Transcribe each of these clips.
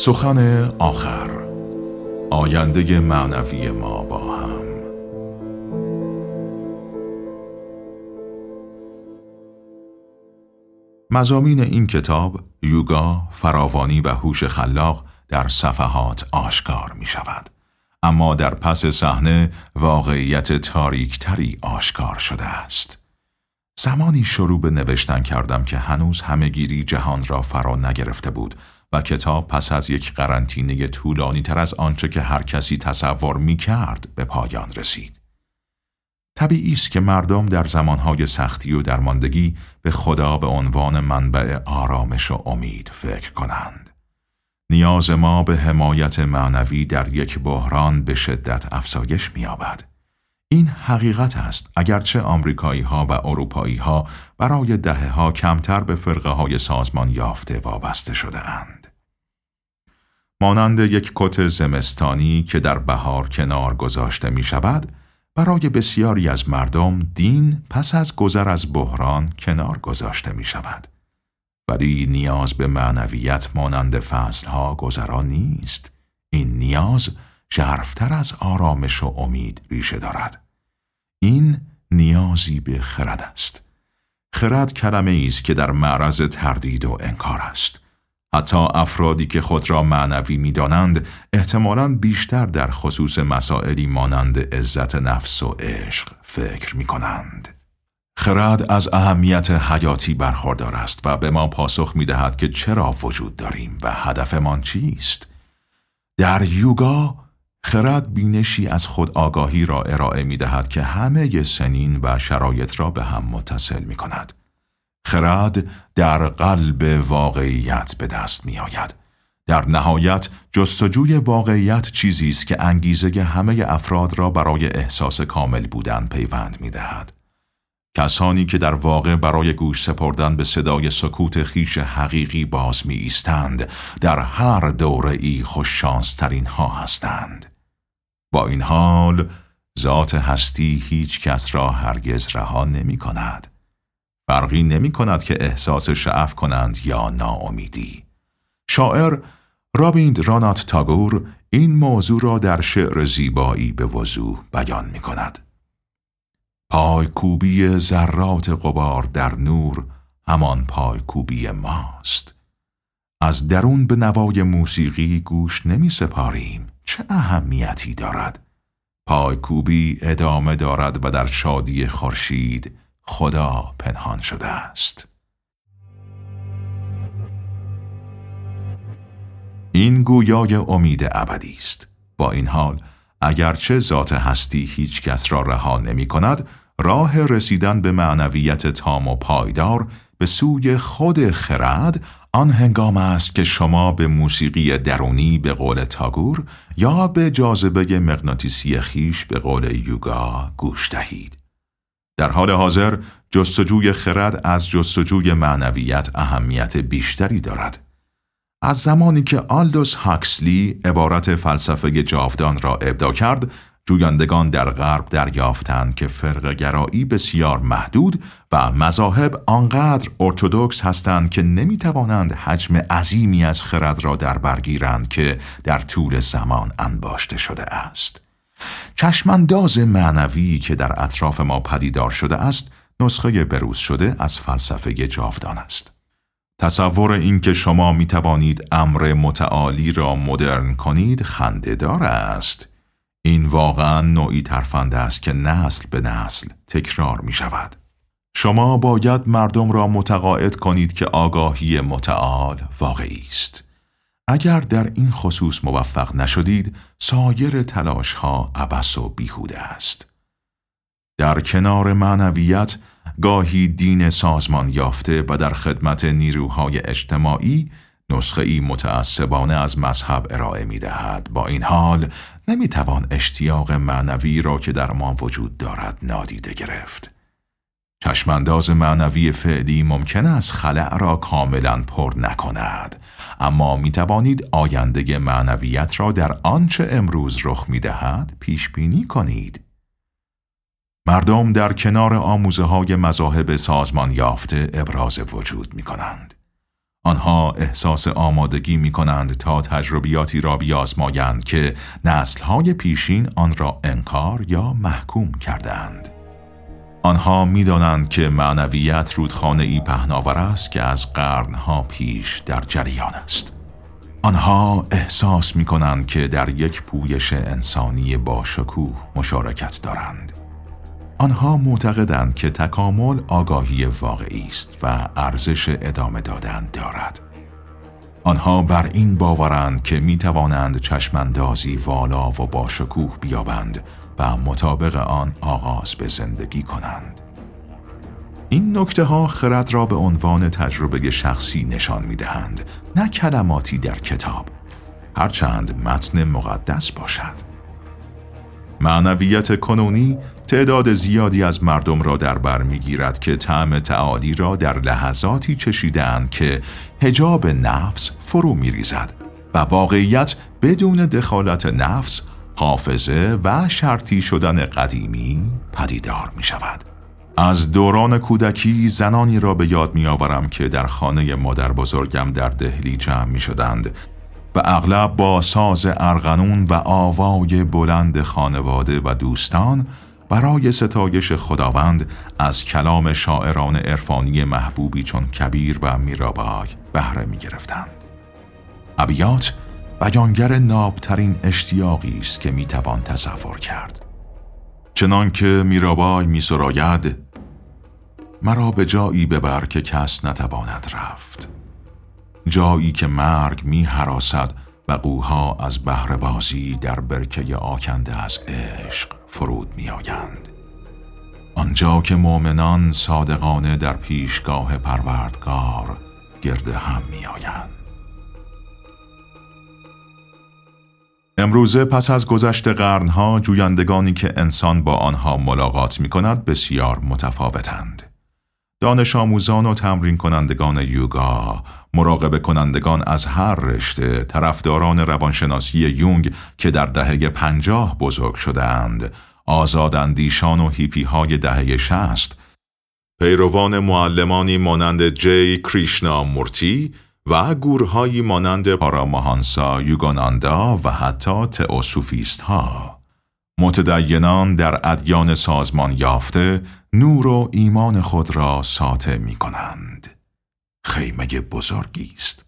سخن آخر آینده معنوی ما با هم مزامین این کتاب یوگا، فراوانی و هوش خلاق در صفحات آشکار می شود. اما در پس صحنه واقعیت تاریکتری آشکار شده است. زمانی شروع به نوشتن کردم که هنوز همهگیری جهان را فرا نگرفته بود و کتاب پس از یک قرنطینه طولانی تر از آنچه که هر کسی تصور می کرد به پایان رسید. طبیعی است که مردم در زمانهای سختی و درماندگی به خدا به عنوان منبع آرامش و امید فکر کنند. نیاز ما به حمایت معنوی در یک بحران به شدت افزایش می‌یابد. این حقیقت است اگرچه آمریکایی ها و اروپایی ها برای دهه ها کمتر به فرقه های سازمان یافته وابسته شده اند. مانند یک کت زمستانی که در بهار کنار گذاشته می شود، برای بسیاری از مردم دین پس از گذر از بحران کنار گذاشته می شود. ولی نیاز به معنویت مانند فصلها گذران نیست. این نیاز ژرفتر از آرامش و امید ریشه دارد. این نیازی به خرد است. خرد کلمه است که در معرض تردید و انکار است. حتی افرادی که خود را معنوی می دانند احتمالاً بیشتر در خصوص مسائلی مانند عزت نفس و عشق فکر می کنند. خرد از اهمیت حیاتی برخوردار است و به ما پاسخ می دهد که چرا وجود داریم و هدفمان چیست؟ در یوگا خرد بینشی از خود آگاهی را ارائه می دهد که همه سنین و شرایط را به هم متصل می کند. خرد در قلب واقعیت به دست می آید. در نهایت جستجوی واقعیت چیزی است که انگیزه همه افراد را برای احساس کامل بودن پیوند می دهد. کسانی که در واقع برای گوش سپردن به صدای سکوت خیش حقیقی باز می ایستند در هر دوره ای خوششانس ترین ها هستند. با این حال ذات هستی هیچ کس را هرگز رها نمی کند. فرقی نمی کند که احساس شعف کنند یا ناامیدی. شاعر رابیند رانات تاگور این موضوع را در شعر زیبایی به وضوح بیان می کند. پایکوبی ذرات قبار در نور همان پایکوبی ماست. از درون به نوای موسیقی گوش نمی سپاریم. چه اهمیتی دارد؟ پایکوبی ادامه دارد و در شادی خورشید خدا پنهان شده است. این گویای امید ابدی است. با این حال اگرچه ذات هستی هیچ کس را رها نمی کند، راه رسیدن به معنویت تام و پایدار به سوی خود خرد آن هنگام است که شما به موسیقی درونی به قول تاگور یا به جاذبه مغناطیسی خیش به قول یوگا گوش دهید. در حال حاضر جستجوی خرد از جستجوی معنویت اهمیت بیشتری دارد. از زمانی که آلدوس هاکسلی عبارت فلسفه جاودان را ابدا کرد، جویندگان در غرب دریافتند که فرق گرایی بسیار محدود و مذاهب آنقدر ارتودکس هستند که نمی توانند حجم عظیمی از خرد را در برگیرند که در طول زمان انباشته شده است. چشمانداز معنوی که در اطراف ما پدیدار شده است، نسخه بروز شده از فلسفه جاودان است. تصور اینکه شما می توانید امر متعالی را مدرن کنید خندهدار است. این واقعا نوعی ترفنده است که نسل به نسل تکرار می شود. شما باید مردم را متقاعد کنید که آگاهی متعال واقعی است. اگر در این خصوص موفق نشدید، سایر تلاش ها عبس و بیهوده است. در کنار معنویت، گاهی دین سازمان یافته و در خدمت نیروهای اجتماعی نسخه ای متعصبانه از مذهب ارائه می دهد. با این حال نمی توان اشتیاق معنوی را که در ما وجود دارد نادیده گرفت. چشمانداز معنوی فعلی ممکن است خلع را کاملا پر نکند اما می توانید آینده معنویت را در آنچه امروز رخ می دهد پیش بینی کنید. مردم در کنار آموزه های مذاهب سازمان یافته ابراز وجود می کنند. آنها احساس آمادگی می کنند تا تجربیاتی را بیازمایند که نسلهای پیشین آن را انکار یا محکوم کردند. آنها می‌دانند که معنویت رودخانه ای پهناور است که از قرنها پیش در جریان است. آنها احساس می کنند که در یک پویش انسانی با شکوه مشارکت دارند. آنها معتقدند که تکامل آگاهی واقعی است و ارزش ادامه دادن دارد. آنها بر این باورند که می توانند چشماندازی والا و با شکوه بیابند و مطابق آن آغاز به زندگی کنند. این نکته ها خرد را به عنوان تجربه شخصی نشان می دهند نه کلماتی در کتاب هرچند متن مقدس باشد. معنویت کنونی تعداد زیادی از مردم را در بر می‌گیرد که طعم تعالی را در لحظاتی چشیدند که هجاب نفس فرو میریزد و واقعیت بدون دخالت نفس حافظه و شرطی شدن قدیمی پدیدار می شود. از دوران کودکی زنانی را به یاد می آورم که در خانه مادر بزرگم در دهلی جمع می شدند و اغلب با ساز ارغنون و آوای بلند خانواده و دوستان برای ستایش خداوند از کلام شاعران عرفانی محبوبی چون کبیر و میرابای بهره می گرفتند. ابیات بیانگر نابترین اشتیاقی است که می‌توان تصور کرد. چنان که میرابای می سراید مرا به جایی ببر که کس نتواند رفت. جایی که مرگ می حراسد و قوها از بهر بازی در برکه آکنده از عشق فرود می آیند. آنجا که مؤمنان صادقانه در پیشگاه پروردگار گرد هم می آیند. امروزه پس از گذشت قرنها جویندگانی که انسان با آنها ملاقات می کند بسیار متفاوتند. دانش آموزان و تمرین کنندگان یوگا، مراقبه کنندگان از هر رشته، طرفداران روانشناسی یونگ که در دهه پنجاه بزرگ شدهاند، آزاداندیشان و هیپی های دهه شست، پیروان معلمانی مانند جی کریشنا مورتی و گورهایی مانند پاراماهانسا یوگاناندا و حتی تئوسوفیست ها. متدینان در ادیان سازمان یافته نور و ایمان خود را ساطع می کنند. خیمه بزرگی است.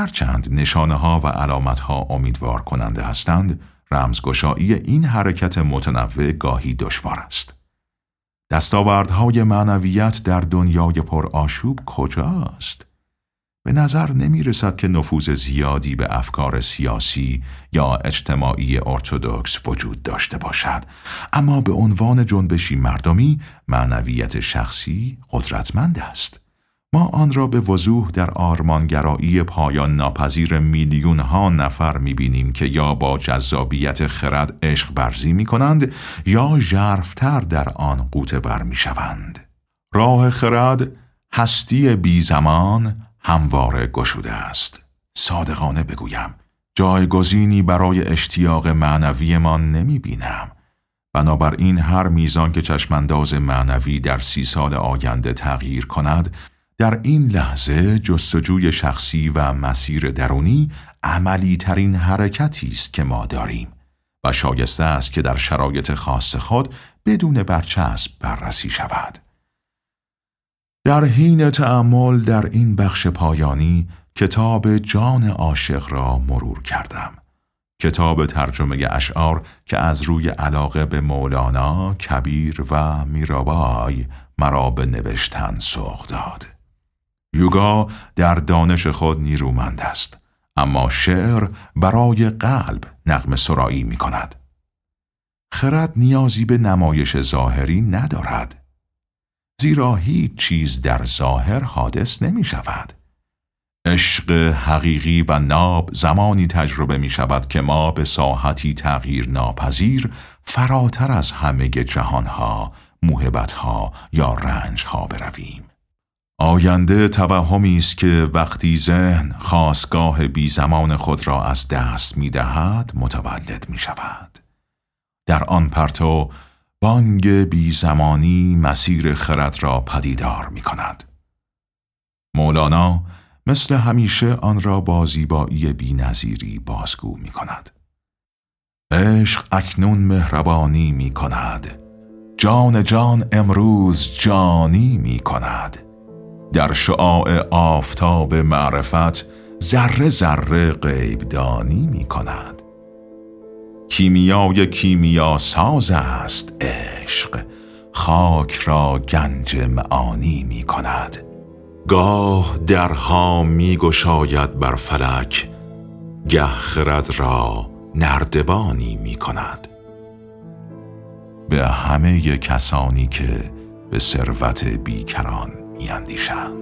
هرچند نشانه ها و علامت ها امیدوار کننده هستند، رمزگشایی این حرکت متنوع گاهی دشوار است. دستاوردهای معنویت در دنیای پر آشوب کجاست؟ به نظر نمی رسد که نفوذ زیادی به افکار سیاسی یا اجتماعی ارتودکس وجود داشته باشد اما به عنوان جنبشی مردمی معنویت شخصی قدرتمند است ما آن را به وضوح در آرمانگرایی پایان ناپذیر میلیون ها نفر می بینیم که یا با جذابیت خرد عشق برزی می کنند یا ژرفتر در آن قوطه بر می شوند. راه خرد هستی بی زمان همواره گشوده است. صادقانه بگویم جایگزینی برای اشتیاق معنویمان نمی بینم. بنابراین هر میزان که چشمانداز معنوی در سی سال آینده تغییر کند در این لحظه جستجوی شخصی و مسیر درونی عملی ترین حرکتی است که ما داریم و شایسته است که در شرایط خاص خود بدون برچسب بررسی شود. در حین تعمل در این بخش پایانی کتاب جان عاشق را مرور کردم. کتاب ترجمه اشعار که از روی علاقه به مولانا، کبیر و میرابای مرا به نوشتن سوق داد. یوگا در دانش خود نیرومند است اما شعر برای قلب نغم سرایی می کند. خرد نیازی به نمایش ظاهری ندارد زیرا هیچ چیز در ظاهر حادث نمی شود. عشق حقیقی و ناب زمانی تجربه می شود که ما به ساحتی تغییر ناپذیر فراتر از همه جهانها، موهبتها یا رنجها برویم. آینده توهمی است که وقتی ذهن خواستگاه بی زمان خود را از دست می دهد متولد می شود. در آن پرتو بانگ بی زمانی مسیر خرد را پدیدار می کند. مولانا مثل همیشه آن را با زیبایی بینظیری بازگو می کند. عشق اکنون مهربانی می کند جان جان امروز جانی می کند در شعاع آفتاب معرفت ذره ذره غیبدانی می کند. کیمیای کیمیا ساز است عشق خاک را گنج معانی می کند. گاه درها می گشاید بر فلک گه خرد را نردبانی می کند. به همه کسانی که به ثروت بیکران می اندیشند